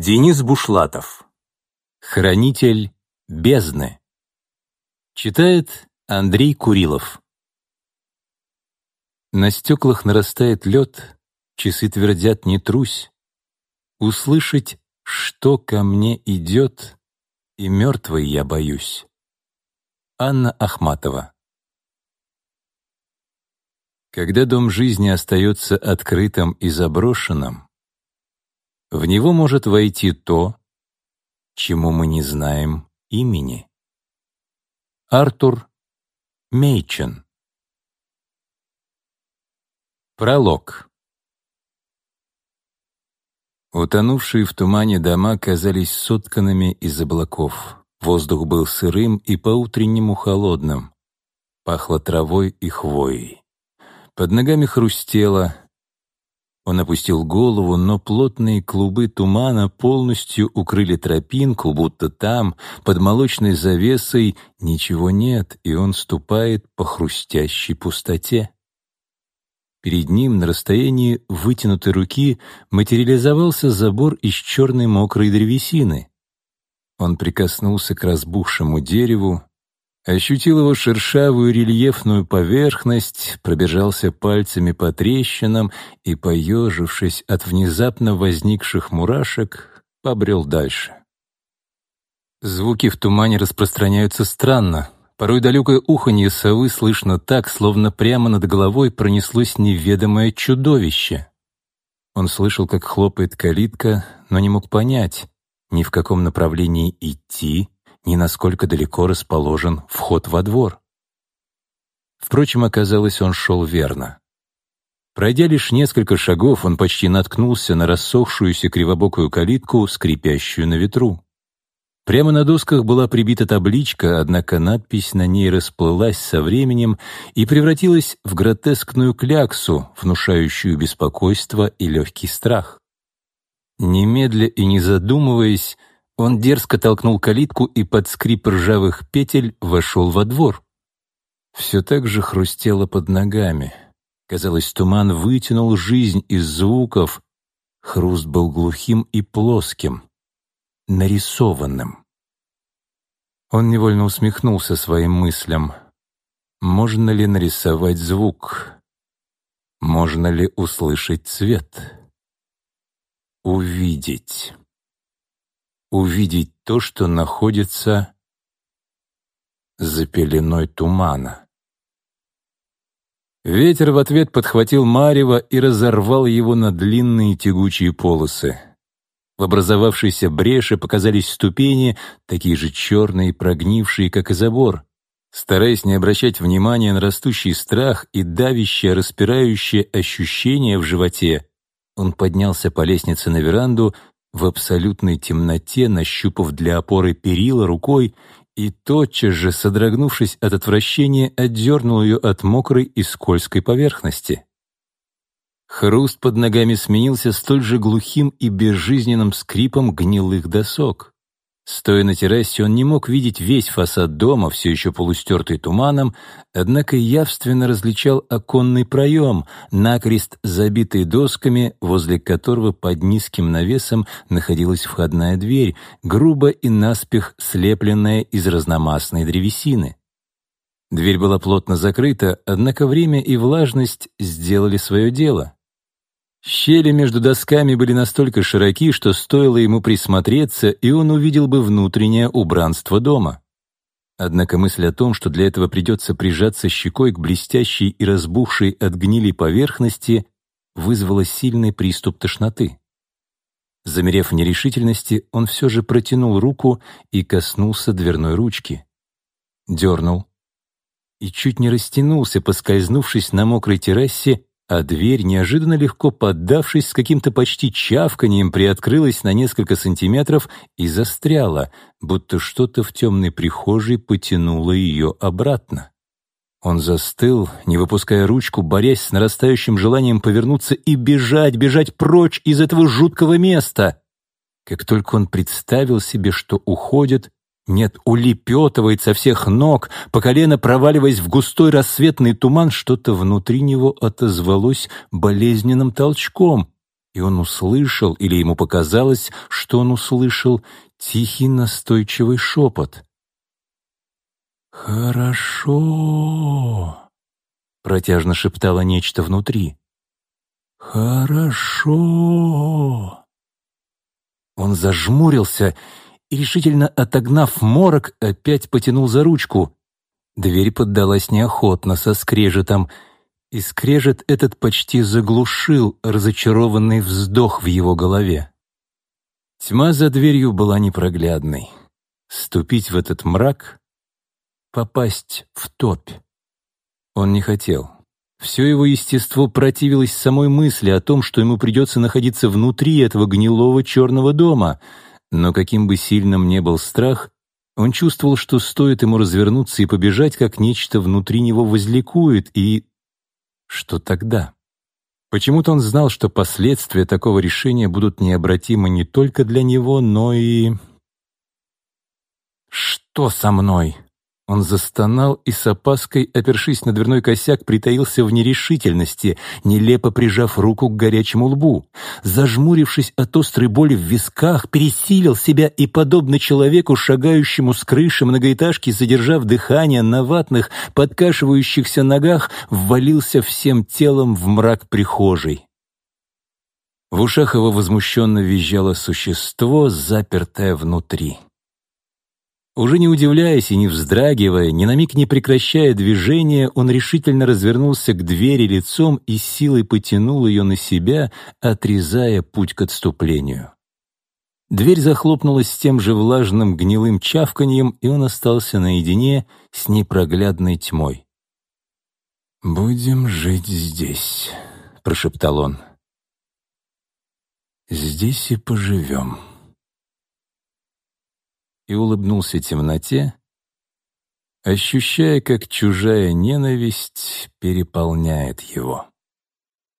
Денис Бушлатов. Хранитель бездны. Читает Андрей Курилов. На стеклах нарастает лед, часы твердят «не трусь». Услышать, что ко мне идет, и мертвой я боюсь. Анна Ахматова. Когда дом жизни остается открытым и заброшенным, в него может войти то, чему мы не знаем имени. Артур Мейчен Пролог Утонувшие в тумане дома казались сотканными из облаков. Воздух был сырым и по-утреннему холодным. Пахло травой и хвоей. Под ногами хрустело, он опустил голову, но плотные клубы тумана полностью укрыли тропинку, будто там, под молочной завесой, ничего нет, и он ступает по хрустящей пустоте. Перед ним на расстоянии вытянутой руки материализовался забор из черной мокрой древесины. Он прикоснулся к разбухшему дереву, ощутил его шершавую рельефную поверхность, пробежался пальцами по трещинам и, поежившись от внезапно возникших мурашек, побрел дальше. Звуки в тумане распространяются странно. Порой далекое уханье совы слышно так, словно прямо над головой пронеслось неведомое чудовище. Он слышал, как хлопает калитка, но не мог понять, ни в каком направлении идти, ни насколько далеко расположен вход во двор. Впрочем, оказалось, он шел верно. Пройдя лишь несколько шагов, он почти наткнулся на рассохшуюся кривобокую калитку, скрипящую на ветру. Прямо на досках была прибита табличка, однако надпись на ней расплылась со временем и превратилась в гротескную кляксу, внушающую беспокойство и легкий страх. Немедля и не задумываясь, он дерзко толкнул калитку и под скрип ржавых петель вошел во двор. Все так же хрустело под ногами. Казалось, туман вытянул жизнь из звуков. Хруст был глухим и плоским, нарисованным. Он невольно усмехнулся своим мыслям. Можно ли нарисовать звук? Можно ли услышать цвет? Увидеть увидеть то, что находится за пеленой тумана. Ветер в ответ подхватил Марева и разорвал его на длинные тягучие полосы. В образовавшейся бреше показались ступени, такие же черные прогнившие, как и забор. Стараясь не обращать внимания на растущий страх и давящее, распирающее ощущение в животе, он поднялся по лестнице на веранду в абсолютной темноте, нащупав для опоры перила рукой и тотчас же, содрогнувшись от отвращения, отдернул ее от мокрой и скользкой поверхности. Хруст под ногами сменился столь же глухим и безжизненным скрипом гнилых досок. Стоя на террасе, он не мог видеть весь фасад дома, все еще полустертый туманом, однако явственно различал оконный проем, накрест забитый досками, возле которого под низким навесом находилась входная дверь, грубо и наспех слепленная из разномастной древесины. Дверь была плотно закрыта, однако время и влажность сделали свое дело. Щели между досками были настолько широки, что стоило ему присмотреться, и он увидел бы внутреннее убранство дома. Однако мысль о том, что для этого придется прижаться щекой к блестящей и разбухшей от гнили поверхности, вызвала сильный приступ тошноты. Замерев в нерешительности, он все же протянул руку и коснулся дверной ручки. Дернул. И чуть не растянулся, поскользнувшись на мокрой террасе а дверь, неожиданно легко поддавшись с каким-то почти чавканием, приоткрылась на несколько сантиметров и застряла, будто что-то в темной прихожей потянуло ее обратно. Он застыл, не выпуская ручку, борясь с нарастающим желанием повернуться и бежать, бежать прочь из этого жуткого места. Как только он представил себе, что уходит, нет, улепетывает со всех ног, по колено проваливаясь в густой рассветный туман, что-то внутри него отозвалось болезненным толчком. и он услышал, или ему показалось, что он услышал, тихий настойчивый шепот. «Хорошо», — протяжно шептало нечто внутри. «Хорошо». Он зажмурился и, решительно отогнав морок, опять потянул за ручку. Дверь поддалась неохотно, со скрежетом, и скрежет этот почти заглушил разочарованный вздох в его голове. Тьма за дверью была непроглядной. Ступить в этот мрак — попасть в топь. Он не хотел. Все его естество противилось самой мысли о том, что ему придется находиться внутри этого гнилого черного дома. Но каким бы сильным ни был страх, он чувствовал, что стоит ему развернуться и побежать, как нечто внутри него возликует, и что тогда? Почему-то он знал, что последствия такого решения будут необратимы не только для него, но и... «Что со мной?» Он застонал и с опаской, опершись на дверной косяк, притаился в нерешительности, нелепо прижав руку к горячему лбу. Зажмурившись от острой боли в висках, пересилил себя и, подобно человеку, шагающему с крыши многоэтажки, задержав дыхание на ватных, подкашивающихся ногах, ввалился всем телом в мрак прихожей. В ушах его возмущенно визжало существо, запертое внутри. Уже не удивляясь и не вздрагивая, ни на миг не прекращая движения, он решительно развернулся к двери лицом и силой потянул ее на себя, отрезая путь к отступлению. Дверь захлопнулась с тем же влажным гнилым чавканьем, и он остался наедине с непроглядной тьмой. «Будем жить здесь», — прошептал он. «Здесь и поживем» и улыбнулся темноте, ощущая, как чужая ненависть переполняет его.